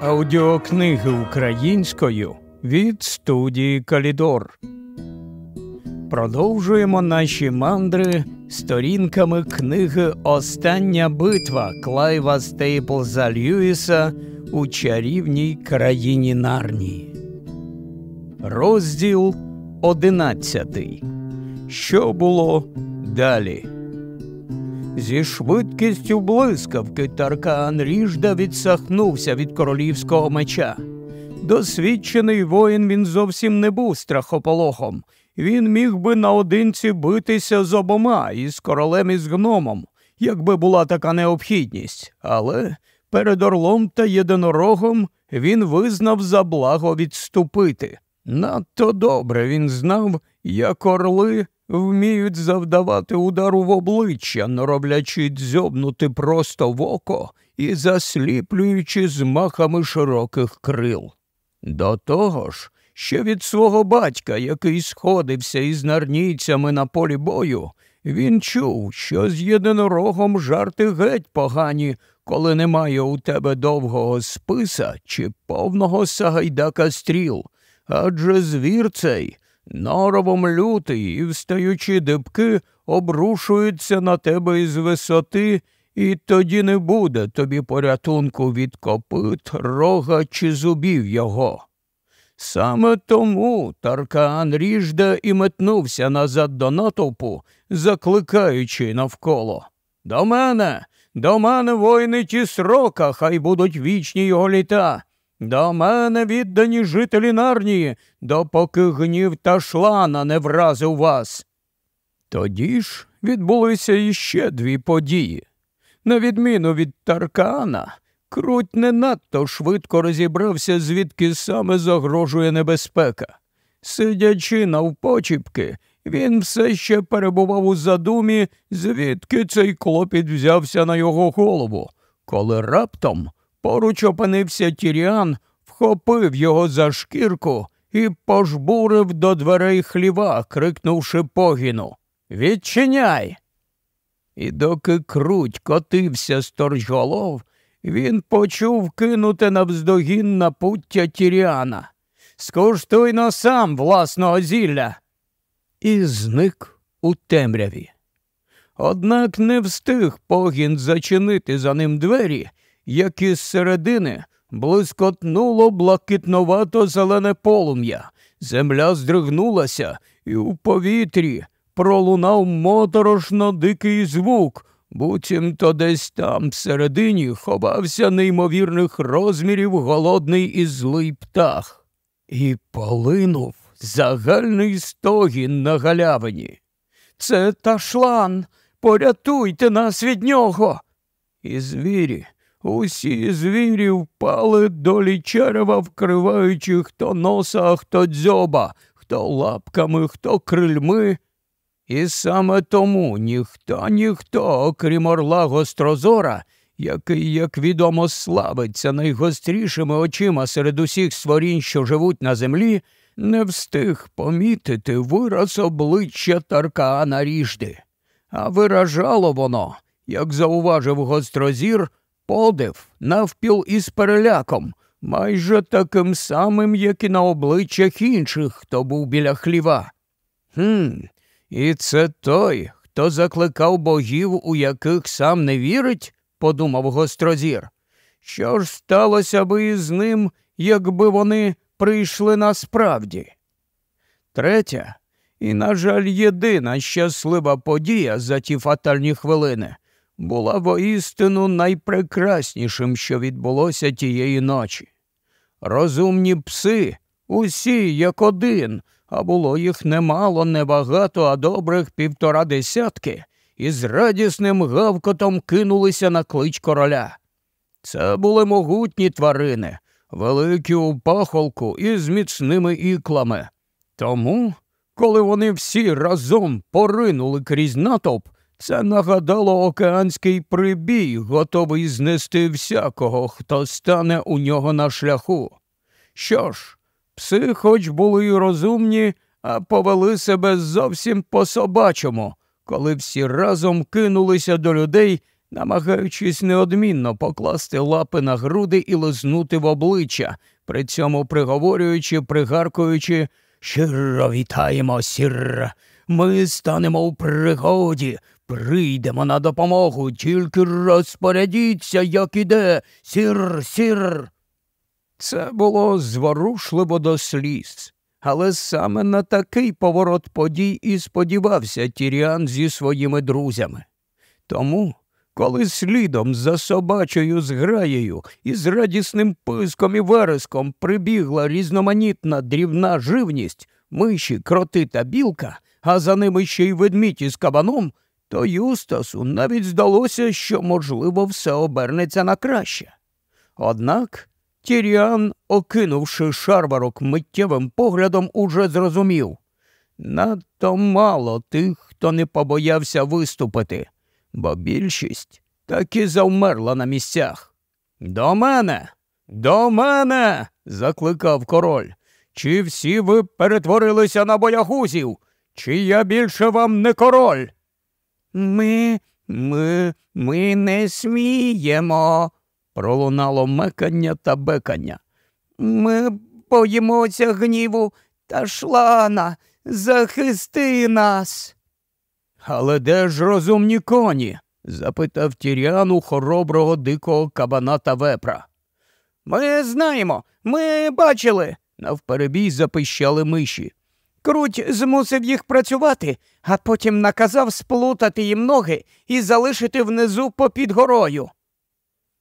Аудіокниги українською від студії Калідор. Продовжуємо наші мандри сторінками книги Остання битва Клайва Стейплза Льюіса у чарівній країні Нарнії. Розділ одинадцятий. Що було далі? Зі швидкістю блискавки Таркан Ріжда відсахнувся від королівського меча. Досвідчений воїн він зовсім не був страхополохом. Він міг би наодинці битися з обома із королем і з гномом, якби була така необхідність. Але перед орлом та єдинорогом він визнав за благо відступити. Надто добре він знав, як орли вміють завдавати удару в обличчя, не роблячи дзьобнути просто в око і засліплюючи змахами широких крил. До того ж, ще від свого батька, який сходився із нарнійцями на полі бою, він чув, що з єдинорогом жарти геть погані, коли немає у тебе довгого списа чи повного сагайдака стріл, адже звір цей Норовом лютий і встаючи дибки, обрушуються на тебе із висоти, і тоді не буде тобі порятунку від копит, рога чи зубів його. Саме тому Таркан ріжде і метнувся назад до натовпу, закликаючи навколо. До мене, до мене воїни ті срока, хай будуть вічні його літа. До мене віддані жителі нарнії, допоки гнів та шлана не вразив вас. Тоді ж відбулися іще дві події. На відміну від Таркана, круть не надто швидко розібрався, звідки саме загрожує небезпека. Сидячи навпочіпки, він все ще перебував у задумі, звідки цей клопіт взявся на його голову, коли раптом Поруч опинився Тіріан, вхопив його за шкірку і пожбурив до дверей хліва, крикнувши погіну Відчиняй. І доки круть котився з торчголов, він почув кинути навздогін на пуття Тіріана. Скуштуйно сам власного зілля. І зник у темряві. Однак не встиг погін зачинити за ним двері, як із середини блискотнуло блакитновато зелене полум'я. Земля здригнулася, і у повітрі пролунав моторошно дикий звук, буцімто десь там всередині ховався неймовірних розмірів голодний і злий птах, і полинув загальний стогін на галявині. Це ташлан, порятуйте нас від нього. І звірі Усі звірі впали долі черева, вкриваючи хто носа, хто дзьоба, хто лапками, хто крильми. І саме тому ніхто, ніхто, окрім орла гострозора, який, як відомо, славиться найгострішими очима серед усіх створінь, що живуть на землі, не встиг помітити вираз обличчя Таркаана ріжди. А виражало воно, як зауважив гострозір, подив навпіл із переляком, майже таким самим, як і на обличчях інших, хто був біля хліва. Хм, і це той, хто закликав богів, у яких сам не вірить, подумав гострозір. Що ж сталося би із ним, якби вони прийшли насправді? Третя, і, на жаль, єдина щаслива подія за ті фатальні хвилини була воістину найпрекраснішим, що відбулося тієї ночі. Розумні пси, усі як один, а було їх немало, небагато, а добрих півтора десятки, і з радісним гавкотом кинулися на клич короля. Це були могутні тварини, великі у пахолку і з міцними іклами. Тому, коли вони всі разом поринули крізь натовп, це нагадало океанський прибій, готовий знести всякого, хто стане у нього на шляху. Що ж, пси, хоч були й розумні, а повели себе зовсім по собачому, коли всі разом кинулися до людей, намагаючись неодмінно покласти лапи на груди і лизнути в обличчя, при цьому приговорюючи, пригаркуючи Щиро вітаємо, сір. Ми станемо у пригоді, прийдемо на допомогу, тільки розпорядіться, як іде, сір, сір. Це було зворушливо до сліз, але саме на такий поворот подій і сподівався Тіріан зі своїми друзями. Тому, коли слідом за собачою зграєю і з радісним писком і вереском прибігла різноманітна дрібна живність, миші, кроти та білка, а за ними ще й ведмідь із кабаном, то Юстасу навіть здалося, що, можливо, все обернеться на краще. Однак Тіріан, окинувши шарварок миттєвим поглядом, уже зрозумів надто мало тих, хто не побоявся виступити, бо більшість таки завмерла на місцях. До мене, до мене. закликав король. Чи всі ви перетворилися на боягузів? Чи я більше вам не король? Ми, ми, ми не сміємо, пролунало мекання та бекання. Ми боїмося гніву та шлана. Захисти нас. Але де ж розумні коні? запитав Тіріан у хороброго дикого кабана та вепра. Ми знаємо, ми бачили, навперебій запищали миші. Круть змусив їх працювати, а потім наказав сплутати їм ноги і залишити внизу попід горою.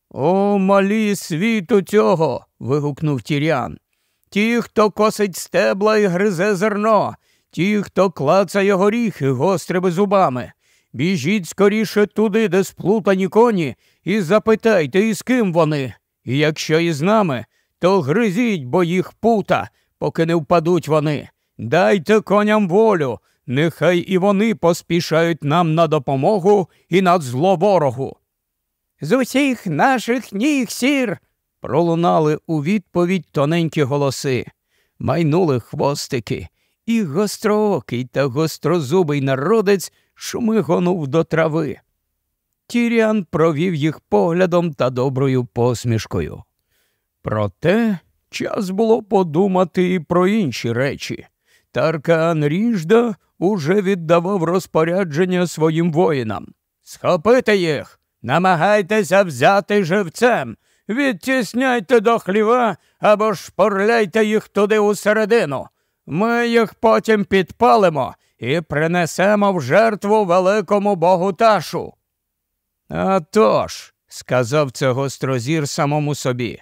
О, малі світу цього. вигукнув Тірян. Ті, хто косить стебла і гризе зерно, ті, хто клацає горіхи гострими зубами. Біжіть скоріше туди, де сплутані коні, і запитайте, із ким вони. І якщо із нами, то гризіть, бо їх пута, поки не впадуть вони. Дайте коням волю, нехай і вони поспішають нам на допомогу і на зло ворогу. З усіх наших ніг сір. пролунали у відповідь тоненькі голоси, майнули хвостики, і гостроокий та гострозубий народець шумигонув до трави. Тіріан провів їх поглядом та доброю посмішкою. Проте час було подумати і про інші речі. Таркан Ріжда уже віддавав розпорядження своїм воїнам. Схопити їх, намагайтеся взяти живцем, відтісняйте до хліва або шпорляйте їх туди усередину. Ми їх потім підпалимо і принесемо в жертву великому богу ташу. «А тож», – сказав це гострозір самому собі.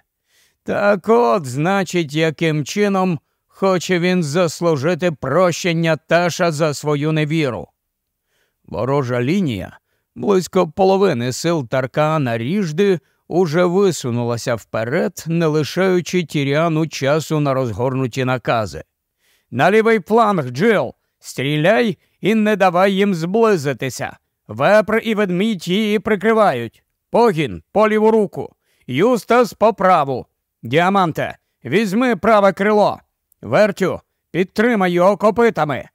Так от, значить, яким чином хоче він заслужити прощення Таша за свою невіру. Ворожа лінія, близько половини сил Таркана Ріжди, уже висунулася вперед, не лишаючи тіряну часу на розгорнуті накази. На лівий фланг, Джил, стріляй і не давай їм зблизитися. Вепр і ведмідь її прикривають. Погін по ліву руку. Юстас по праву. Діаманте, візьми праве крило. Вертю, підтримай його копитами.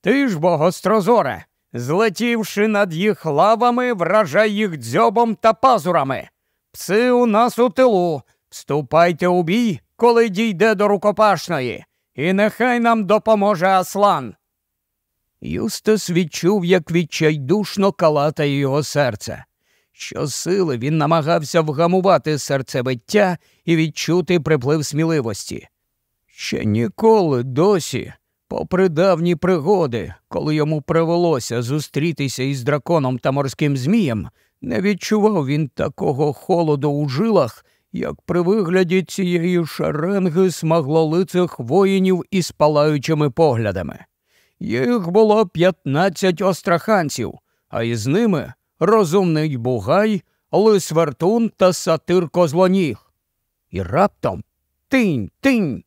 Ти ж, бо гострозоре, злетівши над їх лавами, вражай їх дзьобом та пазурами. Пси у нас у тилу. Вступайте у бій, коли дійде до рукопашної, і нехай нам допоможе Аслан. Юстас відчув, як відчайдушно калатає його серце. Щосили він намагався вгамувати серцебиття і відчути приплив сміливості. Ще ніколи досі, попри давні пригоди, коли йому привелося зустрітися із драконом та морським змієм, не відчував він такого холоду у жилах, як при вигляді цієї шеренги смаглолицих воїнів із палаючими поглядами. Їх було п'ятнадцять остраханців, а із ними розумний бугай, лис вертун та сатир козлоніг. І раптом тинь, тинь.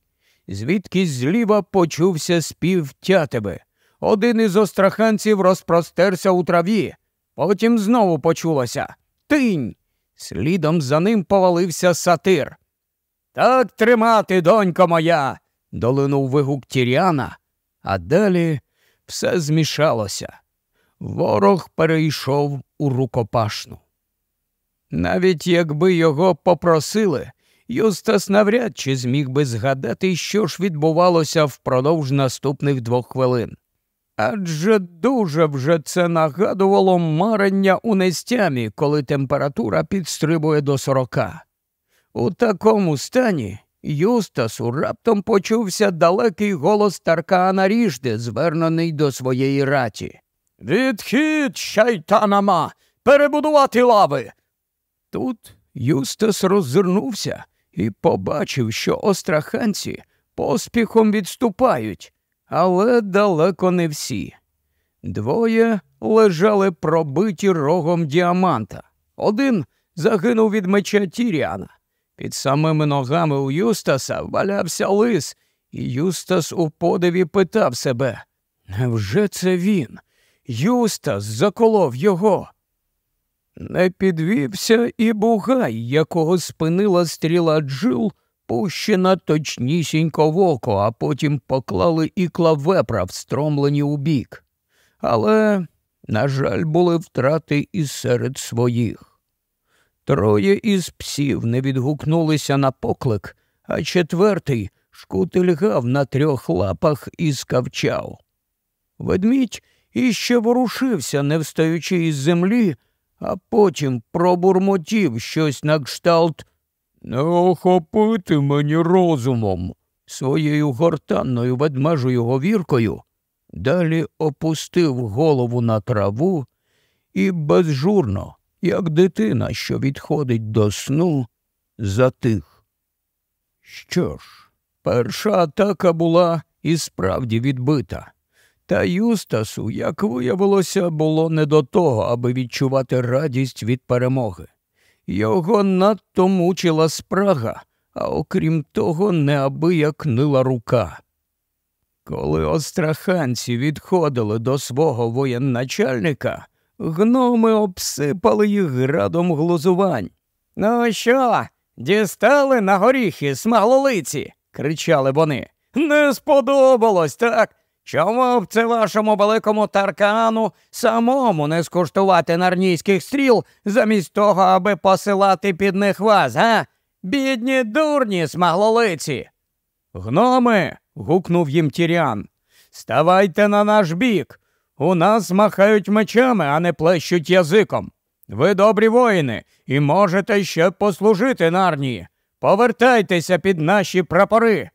Звідки зліва почувся спів тятиби. Один із остраханців розпростерся у траві, потім знову почулося Тинь. Слідом за ним повалився сатир. Так тримати, донько моя. долинув вигук Тіріана, а далі все змішалося. Ворог перейшов у рукопашну. Навіть якби його попросили, Юстас навряд чи зміг би згадати, що ж відбувалося впродовж наступних двох хвилин. Адже дуже вже це нагадувало марення у нестямі, коли температура підстрибує до сорока. У такому стані Юстасу раптом почувся далекий голос Таркана Ріжди, звернений до своєї раті. Відхід, шайтанама, перебудувати лави. Тут Юстас роззирнувся і побачив, що остраханці поспіхом відступають, але далеко не всі. Двоє лежали пробиті рогом діаманта. Один загинув від меча Тіріана. Під самими ногами у Юстаса валявся лис, і Юстас у подиві питав себе Невже це він? Юстас заколов його. Не підвівся і бугай, якого спинила стріла джил, пущена точнісінько в око, а потім поклали ікла вепра, встромлені у бік. Але, на жаль, були втрати і серед своїх. Троє із псів не відгукнулися на поклик, а четвертий шкутильгав на трьох лапах і скавчав. Ведмідь іще ворушився, не встаючи із землі, а потім пробурмотів щось на кшталт не охопити мені розумом. Своєю гортанною ведмежою говіркою далі опустив голову на траву і безжурно, як дитина, що відходить до сну, затих. Що ж, перша атака була і справді відбита. Та Юстасу, як виявилося, було не до того, аби відчувати радість від перемоги. Його надто мучила спрага, а окрім того, неабияк нила рука. Коли остраханці відходили до свого воєнначальника, гноми обсипали їх градом глузувань. Ну що, дістали на горіхи смаглолиці? кричали вони. Не сподобалось, так? Чому б це вашому великому таркану самому не скуштувати нарнійських стріл замість того, аби посилати під них вас, га? Бідні дурні смаглолиці. Гноми. гукнув їм тірян. Ставайте на наш бік. У нас махають мечами, а не плещуть язиком. Ви добрі воїни і можете ще послужити нарнії. Повертайтеся під наші прапори.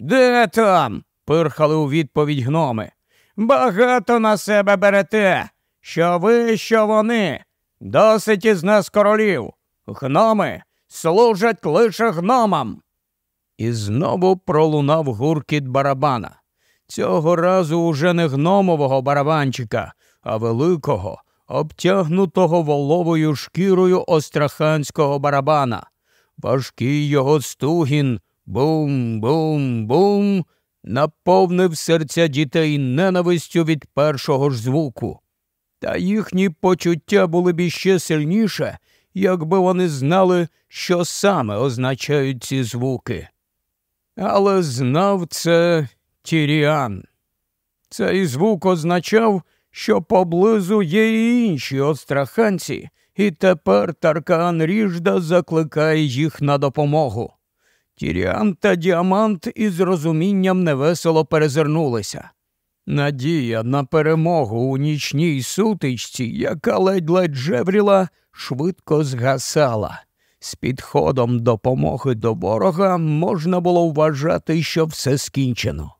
Де там? Пирхали у відповідь гноми. Багато на себе берете, що ви, що вони. Досить із нас королів. Гноми служать лише гномам. І знову пролунав гуркіт барабана. Цього разу уже не гномового барабанчика, а великого, обтягнутого воловою шкірою остраханського барабана. Важкий його стугін бум-бум-бум наповнив серця дітей ненавистю від першого ж звуку. Та їхні почуття були б іще сильніше, якби вони знали, що саме означають ці звуки. Але знав це Тіріан. Цей звук означав, що поблизу є і інші остраханці, і тепер Таркан Ріжда закликає їх на допомогу. Тіріан та діамант із розумінням невесело перезирнулися. Надія на перемогу у нічній сутичці, яка ледь-ледь жевріла, швидко згасала. З підходом допомоги до ворога можна було вважати, що все скінчено.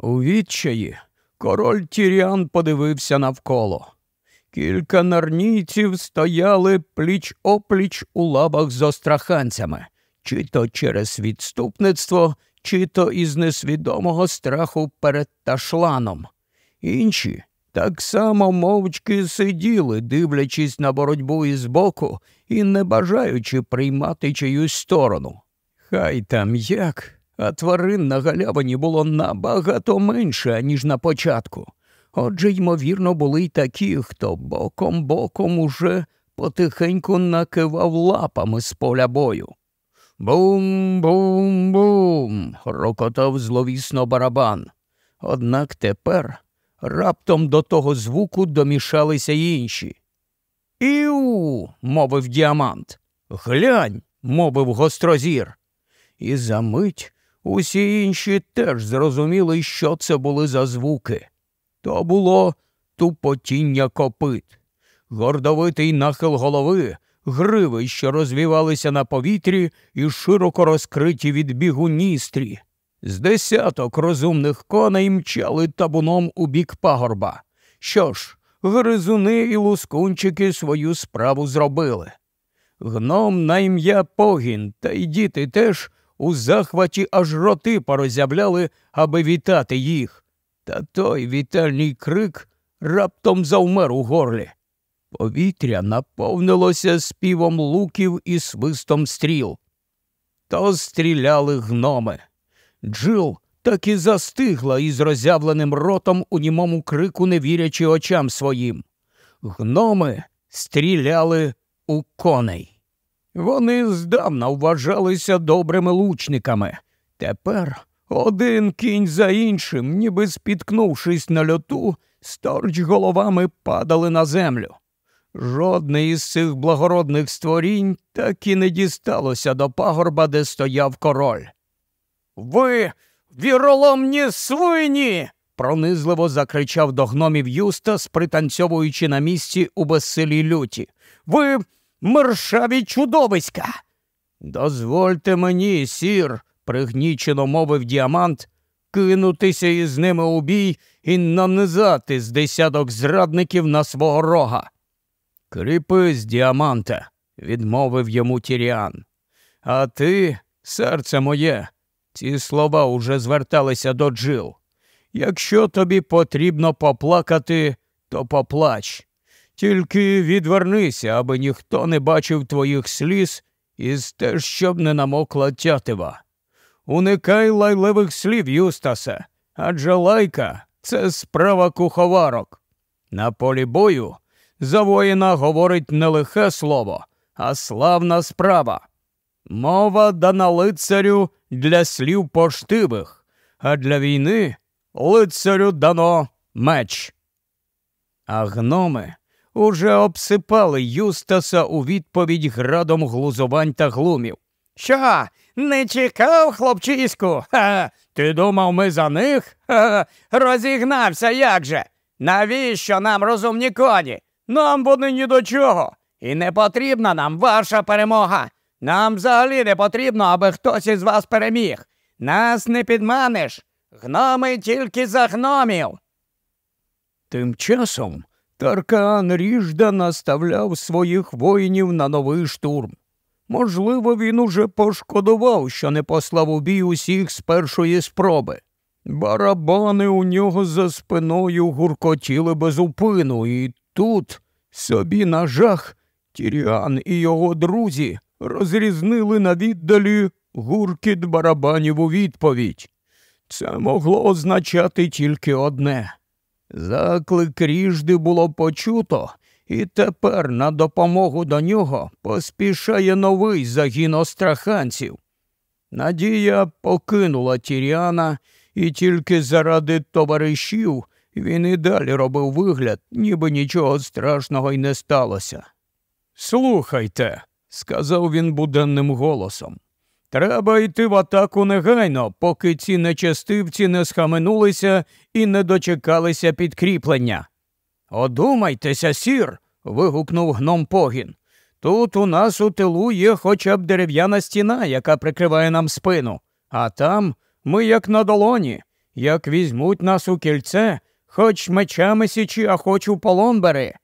У відчаї король Тіріан подивився навколо. Кілька нарнійців стояли пліч опліч у лабах з остраханцями чи то через відступництво, чи то із несвідомого страху перед ташланом. Інші так само мовчки сиділи, дивлячись на боротьбу із боку і не бажаючи приймати чиюсь сторону. Хай там як, а тварин на галявині було набагато менше, ніж на початку. Отже, ймовірно, були й такі, хто боком боком уже потихеньку накивав лапами з поля бою. Бум-бум-бум. рокотав зловісно барабан. Однак тепер раптом до того звуку домішалися й інші. Іу, мовив діамант. Глянь, мовив гострозір. І за мить усі інші теж зрозуміли, що це були за звуки. То було тупотіння копит, гордовитий нахил голови, гриви, що розвівалися на повітрі і широко розкриті від бігу ністрі. З десяток розумних коней мчали табуном у бік пагорба. Що ж, гризуни і лускунчики свою справу зробили. Гном на ім'я Погін, та й діти теж у захваті аж роти порозявляли, аби вітати їх. Та той вітальний крик раптом завмер у горлі. Повітря наповнилося співом луків і свистом стріл. То стріляли гноми. Джил так і застигла із роззявленим ротом у німому крику, не вірячи очам своїм. Гноми стріляли у коней. Вони здавна вважалися добрими лучниками. Тепер один кінь за іншим, ніби спіткнувшись на льоту, сторч головами падали на землю. Жодне із цих благородних створінь так і не дісталося до пагорба, де стояв король. Ви віроломні свині. пронизливо закричав до гномів Юстас, пританцьовуючи на місці у безсилій люті. Ви мершаві чудовиська. Дозвольте мені, сір, пригнічено мовив діамант, кинутися із ними у бій і нанизати з десяток зрадників на свого рога. Кріпись, діаманте, відмовив йому Тіріан. А ти, серце моє, ці слова уже зверталися до Джил. Якщо тобі потрібно поплакати, то поплач. Тільки відвернися, аби ніхто не бачив твоїх сліз і стеж, щоб не намокла тятива. Уникай лайливих слів, Юстасе, адже лайка це справа куховарок. На полі бою за воїна говорить не лихе слово, а славна справа. Мова дана лицарю для слів поштивих, а для війни лицарю дано меч. А гноми уже обсипали Юстаса у відповідь градом глузувань та глумів. Що, не чекав, хлопчиську? Ха, Ти думав, ми за них? Ха, Розігнався як же? Навіщо нам розумні коні? Нам вони ні до чого. І не потрібна нам ваша перемога. Нам взагалі не потрібно, аби хтось із вас переміг. Нас не підманеш. Гноми тільки за гномів. Тим часом Таркан Ріжда наставляв своїх воїнів на новий штурм. Можливо, він уже пошкодував, що не послав у бій усіх з першої спроби. Барабани у нього за спиною гуркотіли без упину, і тут собі на жах Тіріан і його друзі розрізнили на віддалі гуркіт барабанів у відповідь. Це могло означати тільки одне. Заклик ріжди було почуто, і тепер на допомогу до нього поспішає новий загін остраханців. Надія покинула Тіріана, і тільки заради товаришів він і далі робив вигляд, ніби нічого страшного й не сталося. Слухайте, сказав він буденним голосом. Треба йти в атаку негайно, поки ці нечестивці не схаменулися і не дочекалися підкріплення. Одумайтеся, сір. вигукнув гном погін. Тут у нас у тилу є хоча б дерев'яна стіна, яка прикриває нам спину, а там ми, як на долоні, як візьмуть нас у кільце, хоч мечами січі, а хоч у полон бери.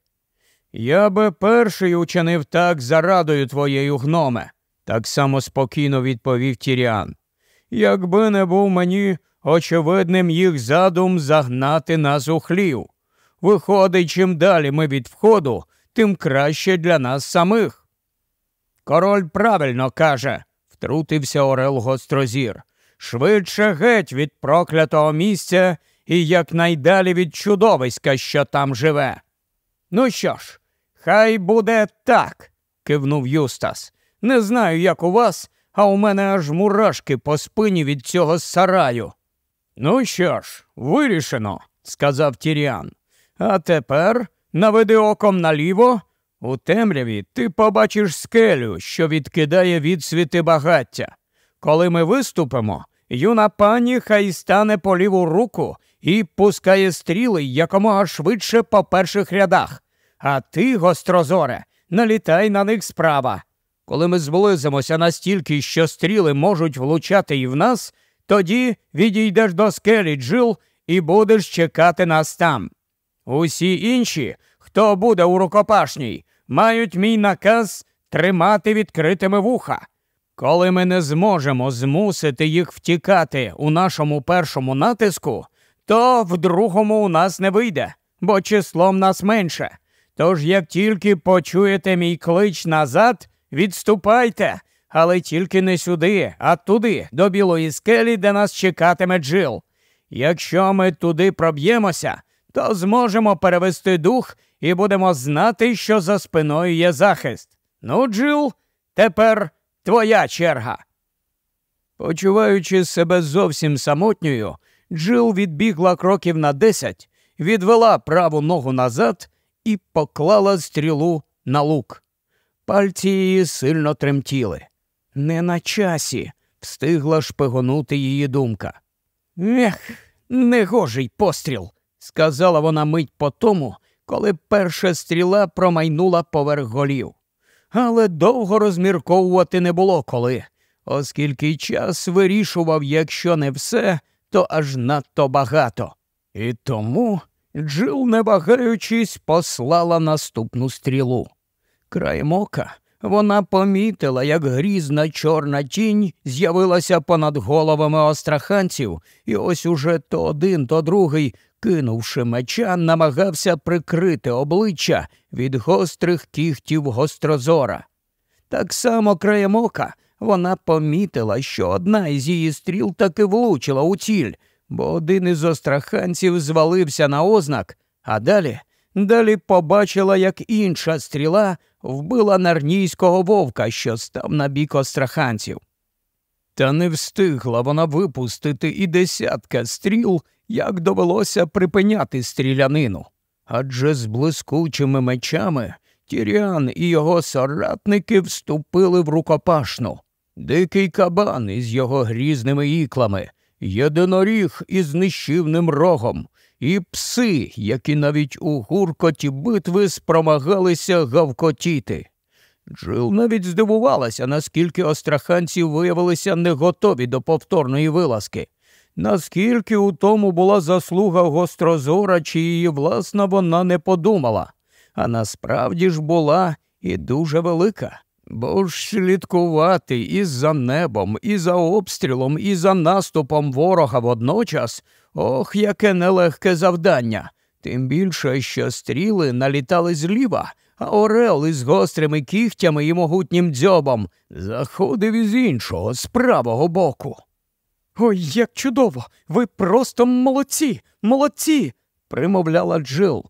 Я би перший учинив так за радою твоєю гноме, так само спокійно відповів Тіріан. Якби не був мені очевидним їх задум загнати нас у хлів. Виходить, чим далі ми від входу, тим краще для нас самих. Король правильно каже, втрутився Орел Гострозір. Швидше геть від проклятого місця і якнайдалі від чудовиська, що там живе. Ну що ж, хай буде так, кивнув Юстас. Не знаю, як у вас, а у мене аж мурашки по спині від цього сараю. Ну що ж, вирішено, сказав Тіріан. А тепер наведи оком наліво, У темряві ти побачиш скелю, що відкидає відсвіти багаття. Коли ми виступимо, юна пані хай стане по ліву руку і пускає стріли якомога швидше по перших рядах. А ти, гострозоре, налітай на них справа. Коли ми зблизимося настільки, що стріли можуть влучати і в нас, тоді відійдеш до скелі джил і будеш чекати нас там. Усі інші, хто буде у рукопашній, мають мій наказ тримати відкритими вуха. Коли ми не зможемо змусити їх втікати у нашому першому натиску, то в другому у нас не вийде, бо числом нас менше. Тож, як тільки почуєте мій клич назад, відступайте, але тільки не сюди, а туди, до білої скелі, де нас чекатиме Джил. Якщо ми туди проб'ємося, то зможемо перевести дух і будемо знати, що за спиною є захист. Ну, Джил, тепер твоя черга. Почуваючи себе зовсім самотньою, Джил відбігла кроків на десять, відвела праву ногу назад і поклала стрілу на лук. Пальці її сильно тремтіли. Не на часі встигла шпигонути її думка. Ех, негожий постріл, сказала вона мить по тому, коли перша стріла промайнула поверх голів. Але довго розмірковувати не було коли, оскільки час вирішував, якщо не все, то аж надто багато. І тому Джил, не вагаючись, послала наступну стрілу. Краєм ока вона помітила, як грізна чорна тінь з'явилася понад головами остраханців, і ось уже то один, то другий, кинувши меча, намагався прикрити обличчя від гострих кігтів гострозора. Так само краєм ока вона помітила, що одна із її стріл таки влучила у ціль, бо один із остраханців звалився на ознак, а далі далі побачила, як інша стріла вбила нарнійського вовка, що став на бік остраханців. Та не встигла вона випустити і десятка стріл, як довелося припиняти стрілянину. Адже з блискучими мечами Тіріан і його соратники вступили в рукопашну. Дикий кабан із його грізними іклами, єдиноріг із нищівним рогом, і пси, які навіть у гуркоті битви спромагалися гавкотіти. Джил навіть здивувалася, наскільки остраханці виявилися не готові до повторної вилазки, наскільки у тому була заслуга гострозора, чи її власна вона не подумала, а насправді ж була і дуже велика. Бо ж слідкувати і за небом, і за обстрілом, і за наступом ворога водночас ох, яке нелегке завдання. Тим більше, що стріли налітали зліва, а Орел із гострими кігтями і могутнім дзьобом заходив із іншого, з правого боку. Ой, як чудово! Ви просто молодці, молодці! примовляла Джил.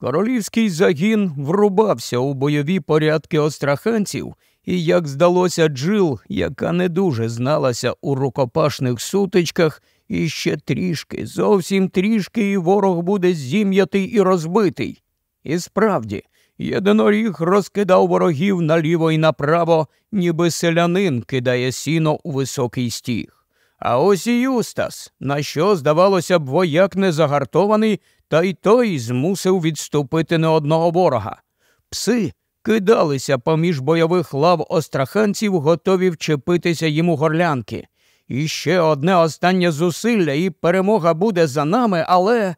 Королівський загін врубався у бойові порядки остраханців, і, як здалося, Джил, яка не дуже зналася у рукопашних сутичках, і ще трішки, зовсім трішки, і ворог буде зім'ятий і розбитий. І справді, єдиноріг розкидав ворогів наліво і направо, ніби селянин кидає сіно у високий стіг. А ось і Юстас, на що, здавалося б, вояк не загартований, та й той змусив відступити не одного ворога. Пси кидалися поміж бойових лав остраханців, готові вчепитися йому горлянки. І ще одне останнє зусилля, і перемога буде за нами, але.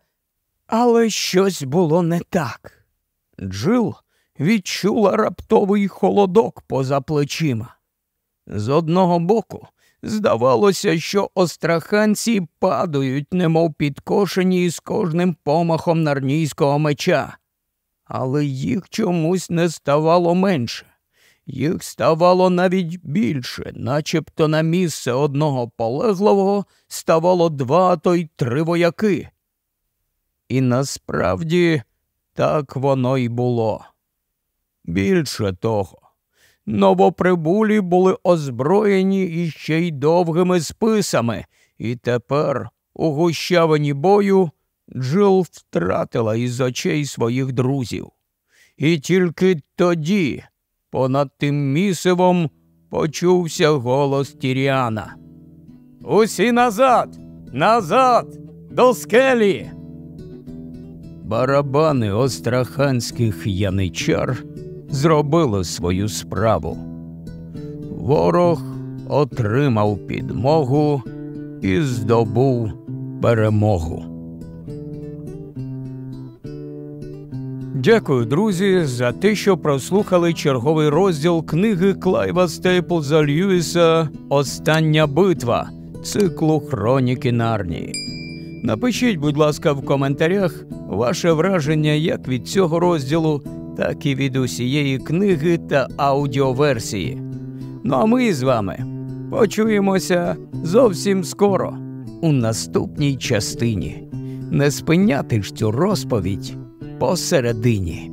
Але щось було не так. Джил відчула раптовий холодок поза плечима. З одного боку, Здавалося, що остраханці падають, немов підкошені з кожним помахом нарнійського меча, але їх чомусь не ставало менше, їх ставало навіть більше, начебто на місце одного полеглого ставало два, то й три вояки. І насправді так воно й було. Більше того, Новоприбулі були озброєні іще й довгими списами, і тепер, у гущавині бою, Джил втратила із очей своїх друзів. і тільки тоді понад тим місивом почувся голос Тіріана. Усі назад, назад, до скелі. Барабани остраханських яничар зробили свою справу. Ворог отримав підмогу і здобув перемогу. Дякую, друзі, за те, що прослухали черговий розділ книги Клайва Стейплза Льюіса Остання битва циклу Хроніки Нарнії. Напишіть, будь ласка, в коментарях ваше враження як від цього розділу, так і від усієї книги та аудіоверсії. Ну а ми з вами почуємося зовсім скоро у наступній частині. Не спиняти ж цю розповідь посередині.